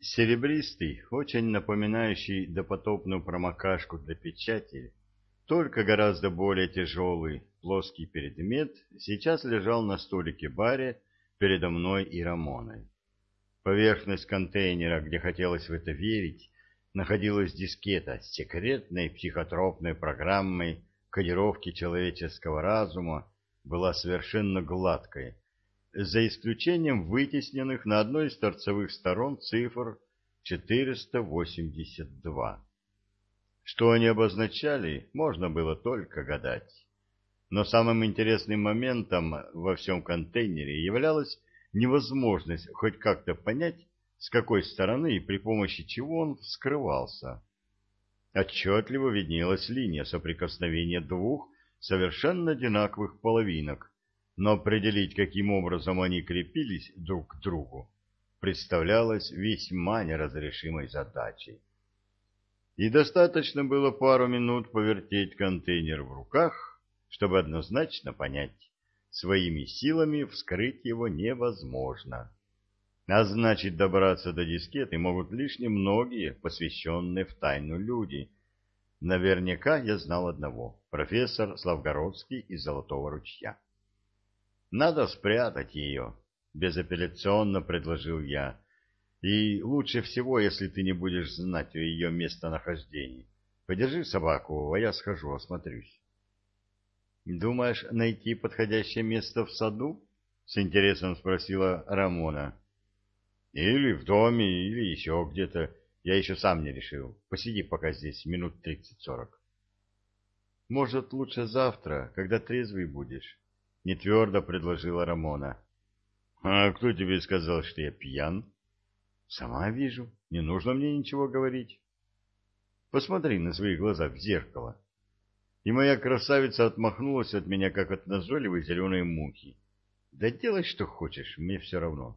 Серебристый, очень напоминающий допотопную промокашку для печати, только гораздо более тяжелый плоский предмет сейчас лежал на столике баре передо мной и Рамоной. Поверхность контейнера, где хотелось в это верить, находилась дискета с секретной психотропной программой кодировки человеческого разума, была совершенно гладкой, за исключением вытесненных на одной из торцевых сторон цифр 482. Что они обозначали, можно было только гадать. Но самым интересным моментом во всем контейнере являлась невозможность хоть как-то понять, с какой стороны и при помощи чего он вскрывался. Отчетливо виднелась линия соприкосновения двух совершенно одинаковых половинок, но определить, каким образом они крепились друг к другу, представлялось весьма неразрешимой задачей. И достаточно было пару минут повертеть контейнер в руках, чтобы однозначно понять, своими силами вскрыть его невозможно. А значит, добраться до дискеты могут лишь немногие, посвященные в тайну люди. Наверняка я знал одного, профессор Славгородский из Золотого ручья. Надо спрятать ее, безапелляционно предложил я. И лучше всего, если ты не будешь знать о ее местонахождении. Подержи собаку, а я схожу, осмотрюсь. Думаешь, найти подходящее место в саду? С интересом спросила Рамона. Или в доме, или еще где-то. Я еще сам не решил. Посиди пока здесь минут тридцать-сорок. Может, лучше завтра, когда трезвый будешь? — нетвердо предложила Рамона. — А кто тебе сказал, что я пьян? — Сама вижу. Не нужно мне ничего говорить. Посмотри на свои глаза в зеркало. И моя красавица отмахнулась от меня, как от назойливой зеленой мухи. Да делай, что хочешь, мне все равно.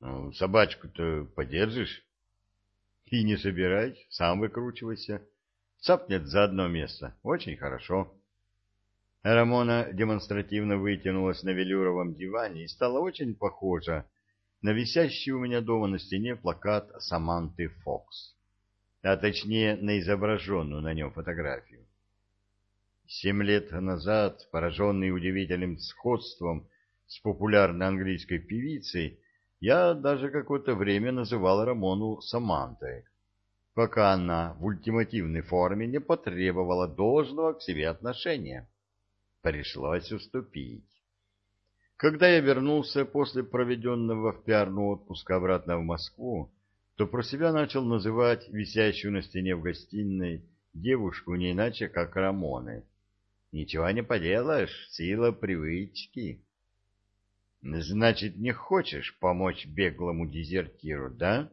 Ну, собачку-то подержишь? И не собирай, сам выкручивайся. Цапнет за одно место. Очень хорошо. Рамона демонстративно вытянулась на велюровом диване и стала очень похожа на висящий у меня дома на стене плакат Саманты Фокс, а точнее на изображенную на нем фотографию. Семь лет назад, пораженный удивительным сходством с популярной английской певицей, я даже какое-то время называл Рамону Самантой, пока она в ультимативной форме не потребовала должного к себе отношения. Пришлось уступить. Когда я вернулся после проведенного в пиарну отпуска обратно в Москву, то про себя начал называть висящую на стене в гостиной девушку не иначе, как Рамоны. Ничего не поделаешь, сила привычки. Значит, не хочешь помочь беглому дезертиру, да?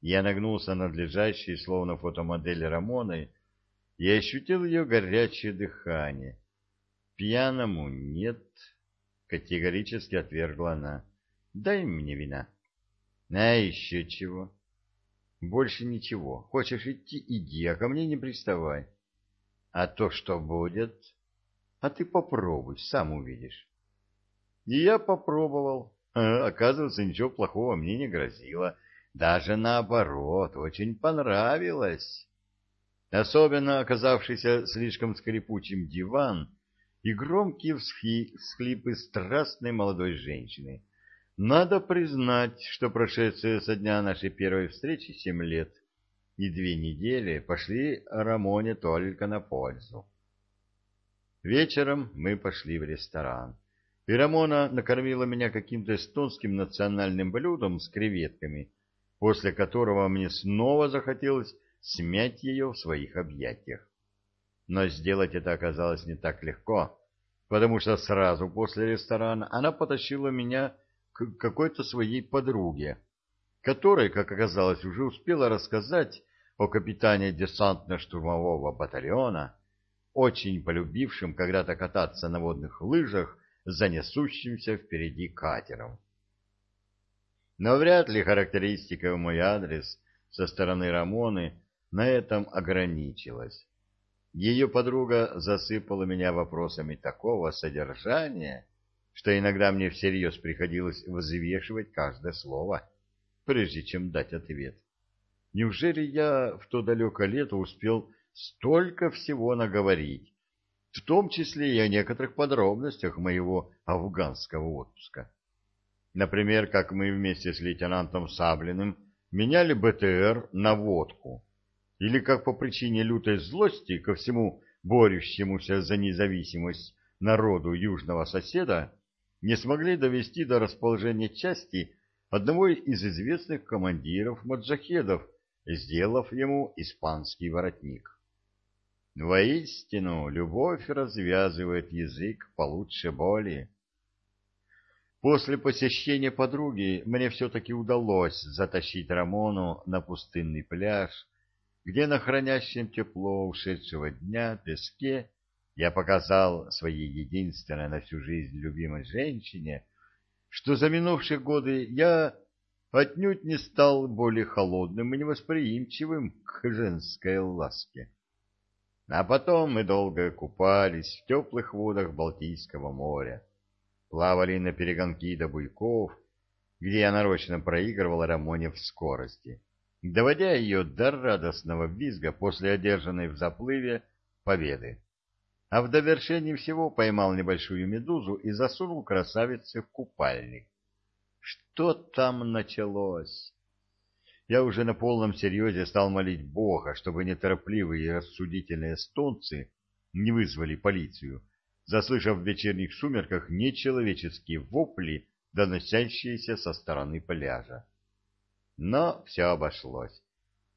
Я нагнулся над лежащей, словно фотомодель Рамоной, и ощутил ее горячее дыхание. Пьяному нет, категорически отвергла она. Дай мне вина. А еще чего? Больше ничего. Хочешь идти, иди, а ко мне не приставай. А то что будет? А ты попробуй, сам увидишь. И я попробовал. А, оказывается, ничего плохого мне не грозило. Даже наоборот, очень понравилось. Особенно оказавшийся слишком скрипучим диван — и громкие всхлипы страстной молодой женщины. Надо признать, что прошедшие со дня нашей первой встречи семь лет и две недели пошли Рамоне только на пользу. Вечером мы пошли в ресторан, и Рамона накормила меня каким-то эстонским национальным блюдом с креветками, после которого мне снова захотелось смять ее в своих объятиях. Но сделать это оказалось не так легко, потому что сразу после ресторана она потащила меня к какой-то своей подруге, которая, как оказалось, уже успела рассказать о капитане десантно-штурмового батальона, очень полюбившем когда-то кататься на водных лыжах за несущимся впереди катером. Но вряд ли характеристика в мой адрес со стороны Рамоны на этом ограничилась. Ее подруга засыпала меня вопросами такого содержания, что иногда мне всерьез приходилось взвешивать каждое слово. прежде чем дать ответ. Неужели я в то далекое лето успел столько всего наговорить, в том числе и о некоторых подробностях моего афганского отпуска? Например, как мы вместе с лейтенантом Саблиным меняли БТР на водку, или как по причине лютой злости ко всему борющемуся за независимость народу южного соседа не смогли довести до расположения части одного из известных командиров маджахедов, сделав ему испанский воротник. Воистину, любовь развязывает язык получше боли. После посещения подруги мне все-таки удалось затащить Рамону на пустынный пляж, где на хранящем тепло ушедшего дня песке я показал своей единственной на всю жизнь любимой женщине, что за минувшие годы я отнюдь не стал более холодным и невосприимчивым к женской ласке. А потом мы долго купались в теплых водах Балтийского моря плавали на перегонки до буйков, где я нарочно проигрывал Рамоне в скорости, доводя ее до радостного визга после одержанной в заплыве победы. А в довершении всего поймал небольшую медузу и засунул красавице в купальник. Что там началось? Я уже на полном серьезе стал молить Бога, чтобы неторопливые и рассудительные стонцы не вызвали полицию, заслышав в вечерних сумерках нечеловеческие вопли, доносящиеся со стороны пляжа. Но все обошлось,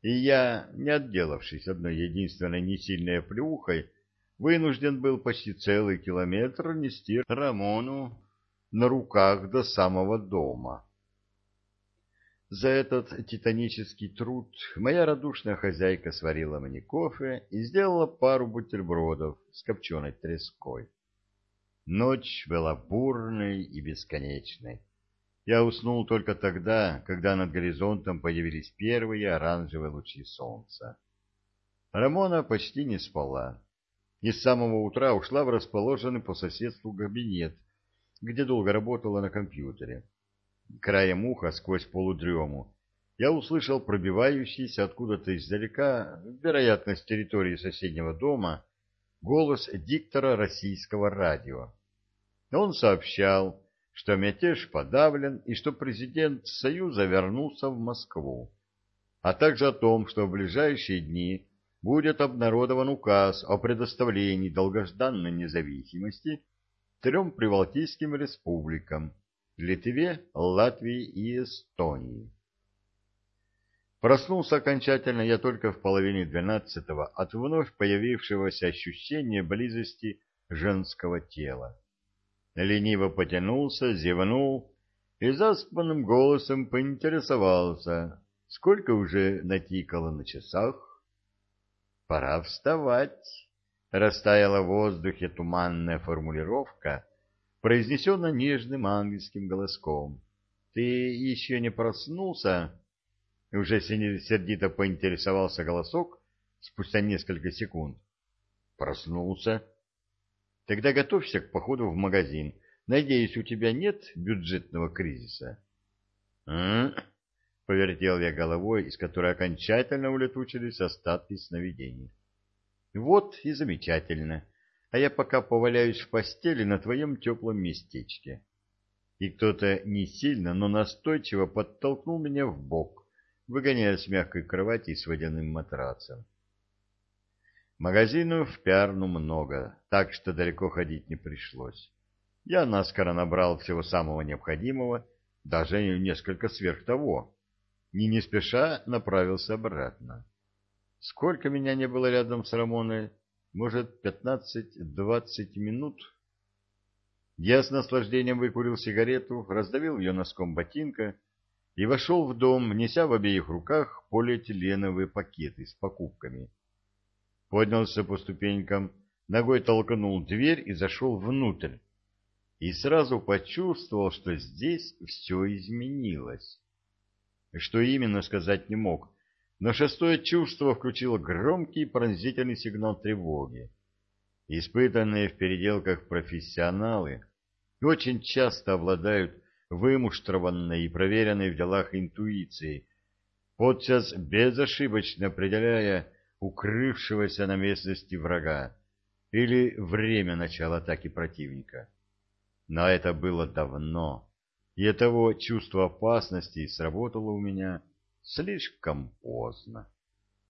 и я, не отделавшись одной единственной несильной плюхой, вынужден был почти целый километр нести Рамону на руках до самого дома. За этот титанический труд моя радушная хозяйка сварила мне кофе и сделала пару бутербродов с копченой треской. Ночь была бурной и бесконечной. Я уснул только тогда, когда над горизонтом появились первые оранжевые лучи солнца. Рамона почти не спала. И с самого утра ушла в расположенный по соседству кабинет, где долго работала на компьютере. Краем уха сквозь полудрему я услышал пробивающийся откуда-то издалека, вероятно, с территории соседнего дома, голос диктора российского радио. Он сообщал, что мятеж подавлен и что президент Союза вернулся в Москву, а также о том, что в ближайшие дни будет обнародован указ о предоставлении долгожданной независимости трем прибалтийским республикам – Литве, Латвии и Эстонии. Проснулся окончательно я только в половине двенадцатого от вновь появившегося ощущения близости женского тела. Лениво потянулся, зевнул и заспанным голосом поинтересовался, сколько уже натикало на часах. «Пора вставать», — растаяла в воздухе туманная формулировка, произнесенная нежным ангельским голоском. «Ты еще не проснулся?» Уже сердито поинтересовался голосок спустя несколько секунд. Проснулся. Тогда готовься к походу в магазин. Надеюсь, у тебя нет бюджетного кризиса? Повертел я головой, из которой окончательно улетучились остатки сновидений. Вот и замечательно. А я пока поваляюсь в постели на твоем теплом местечке. И кто-то не сильно, но настойчиво подтолкнул меня в бок выгоняя с мягкой кровати с водяным матрацем. Магазинов в Пиарну много, так что далеко ходить не пришлось. Я наскоро набрал всего самого необходимого, даже несколько сверх того, и не спеша направился обратно. Сколько меня не было рядом с Рамоной? Может, пятнадцать-двадцать минут? Я с наслаждением выкурил сигарету, раздавил ее носком ботинка и вошел в дом, неся в обеих руках полиэтиленовые пакеты с покупками. Поднялся по ступенькам, ногой толкнул дверь и зашел внутрь. И сразу почувствовал, что здесь все изменилось. Что именно сказать не мог, но шестое чувство включило громкий пронзительный сигнал тревоги. Испытанные в переделках профессионалы очень часто обладают вымуштрованной и проверенной в делах интуиции, подчас безошибочно определяя укрывшегося на местности врага или время начала атаки противника. Но это было давно, и того чувство опасности сработало у меня слишком поздно.